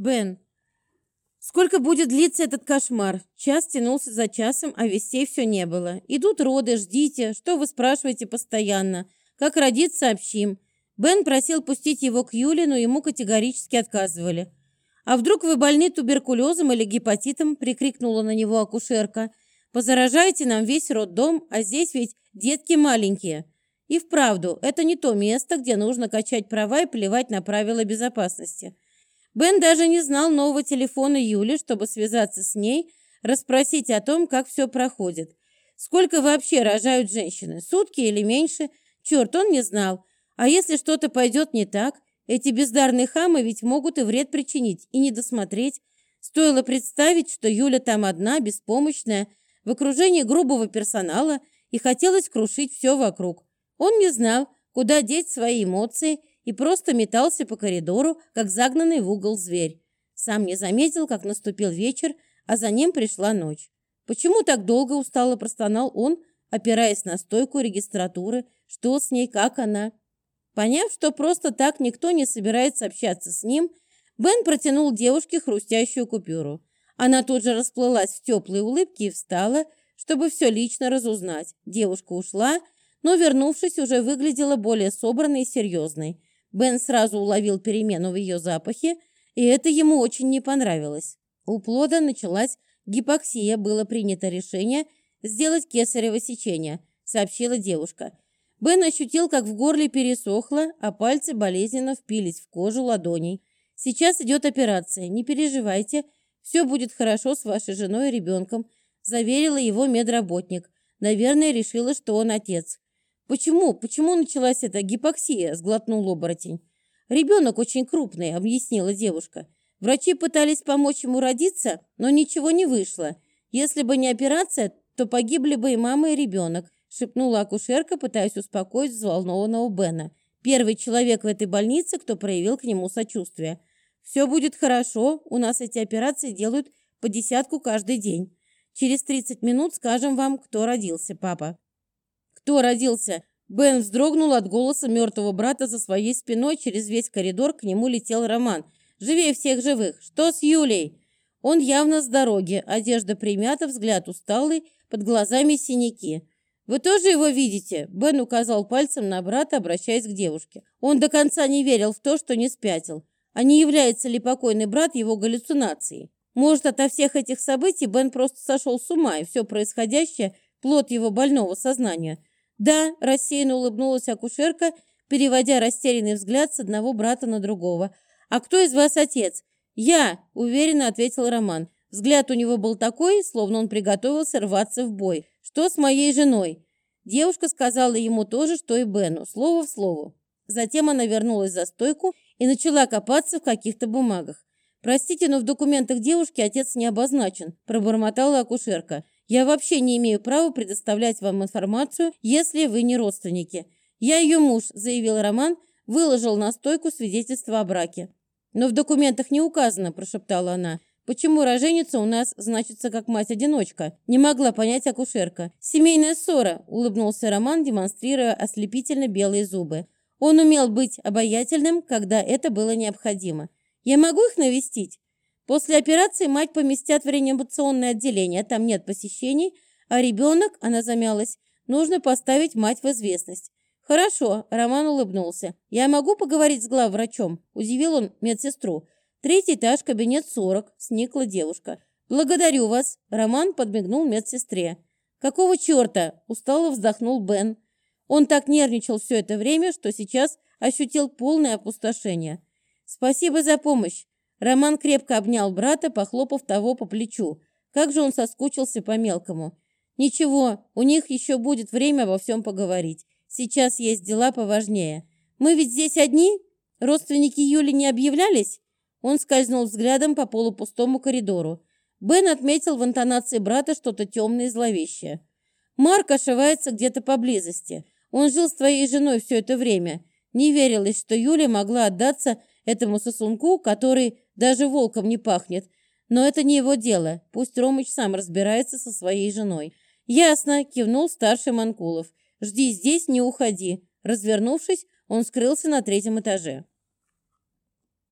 Бен. Сколько будет длиться этот кошмар? Час тянулся за часом, а вестей все не было. Идут роды, ждите. Что вы спрашиваете постоянно? Как родить, сообщим. Бен просил пустить его к Юле, но ему категорически отказывали. «А вдруг вы больны туберкулезом или гепатитом?» – прикрикнула на него акушерка. «Позаражаете нам весь роддом, а здесь ведь детки маленькие». И вправду, это не то место, где нужно качать права и плевать на правила безопасности. Бен даже не знал нового телефона Юли, чтобы связаться с ней, расспросить о том, как все проходит. Сколько вообще рожают женщины? Сутки или меньше? Черт, он не знал. А если что-то пойдет не так, эти бездарные хамы ведь могут и вред причинить, и не досмотреть. Стоило представить, что Юля там одна, беспомощная, в окружении грубого персонала, и хотелось крушить все вокруг. Он не знал, куда деть свои эмоции, и просто метался по коридору, как загнанный в угол зверь. Сам не заметил, как наступил вечер, а за ним пришла ночь. Почему так долго устало простонал он, опираясь на стойку регистратуры, что с ней, как она? Поняв, что просто так никто не собирается общаться с ним, Бен протянул девушке хрустящую купюру. Она тут же расплылась в теплой улыбке и встала, чтобы все лично разузнать. Девушка ушла, но, вернувшись, уже выглядела более собранной и серьезной. Бен сразу уловил перемену в ее запахе, и это ему очень не понравилось. У плода началась гипоксия, было принято решение сделать кесарево сечение, сообщила девушка. Бен ощутил, как в горле пересохло, а пальцы болезненно впились в кожу ладоней. «Сейчас идет операция. Не переживайте. Все будет хорошо с вашей женой и ребенком», – заверила его медработник. Наверное, решила, что он отец. «Почему? Почему началась эта гипоксия?» – сглотнул оборотень. «Ребенок очень крупный», – объяснила девушка. Врачи пытались помочь ему родиться, но ничего не вышло. Если бы не операция, то погибли бы и мама, и ребенок шепнула акушерка, пытаясь успокоить взволнованного Бена. Первый человек в этой больнице, кто проявил к нему сочувствие. «Все будет хорошо, у нас эти операции делают по десятку каждый день. Через 30 минут скажем вам, кто родился, папа». «Кто родился?» Бен вздрогнул от голоса мертвого брата за своей спиной. Через весь коридор к нему летел Роман. «Живее всех живых! Что с Юлей?» Он явно с дороги, одежда примята, взгляд усталый, под глазами синяки. «Вы тоже его видите?» Бен указал пальцем на брата, обращаясь к девушке. Он до конца не верил в то, что не спятил. А не является ли покойный брат его галлюцинацией? Может, ото всех этих событий Бен просто сошел с ума, и все происходящее – плод его больного сознания. «Да», – рассеянно улыбнулась акушерка, переводя растерянный взгляд с одного брата на другого. «А кто из вас отец?» «Я», – уверенно ответил Роман. Взгляд у него был такой, словно он приготовился рваться в бой. «Что с моей женой?» Девушка сказала ему то же, что и Бену, слово в слово. Затем она вернулась за стойку и начала копаться в каких-то бумагах. «Простите, но в документах девушки отец не обозначен», – пробормотала акушерка. «Я вообще не имею права предоставлять вам информацию, если вы не родственники». «Я ее муж», – заявил Роман, выложил на стойку свидетельство о браке. «Но в документах не указано», – прошептала она. Почему роженица у нас значится как мать-одиночка? Не могла понять акушерка. Семейная ссора, улыбнулся Роман, демонстрируя ослепительно белые зубы. Он умел быть обаятельным, когда это было необходимо. Я могу их навестить? После операции мать поместят в реанимационное отделение, там нет посещений, а ребенок, она замялась, нужно поставить мать в известность. «Хорошо», – Роман улыбнулся. «Я могу поговорить с главврачом?» – удивил он медсестру. Третий этаж, кабинет 40, сникла девушка. «Благодарю вас», – Роман подмигнул медсестре. «Какого черта?» – устало вздохнул Бен. Он так нервничал все это время, что сейчас ощутил полное опустошение. «Спасибо за помощь!» Роман крепко обнял брата, похлопав того по плечу. Как же он соскучился по мелкому. «Ничего, у них еще будет время обо всем поговорить. Сейчас есть дела поважнее. Мы ведь здесь одни? Родственники Юли не объявлялись?» Он скользнул взглядом по полупустому коридору. Бен отметил в интонации брата что-то темное и зловещее. «Марк ошивается где-то поблизости. Он жил с твоей женой все это время. Не верилось, что Юля могла отдаться этому сосунку, который даже волком не пахнет. Но это не его дело. Пусть Ромыч сам разбирается со своей женой». «Ясно», – кивнул старший Манкулов. «Жди здесь, не уходи». Развернувшись, он скрылся на третьем этаже.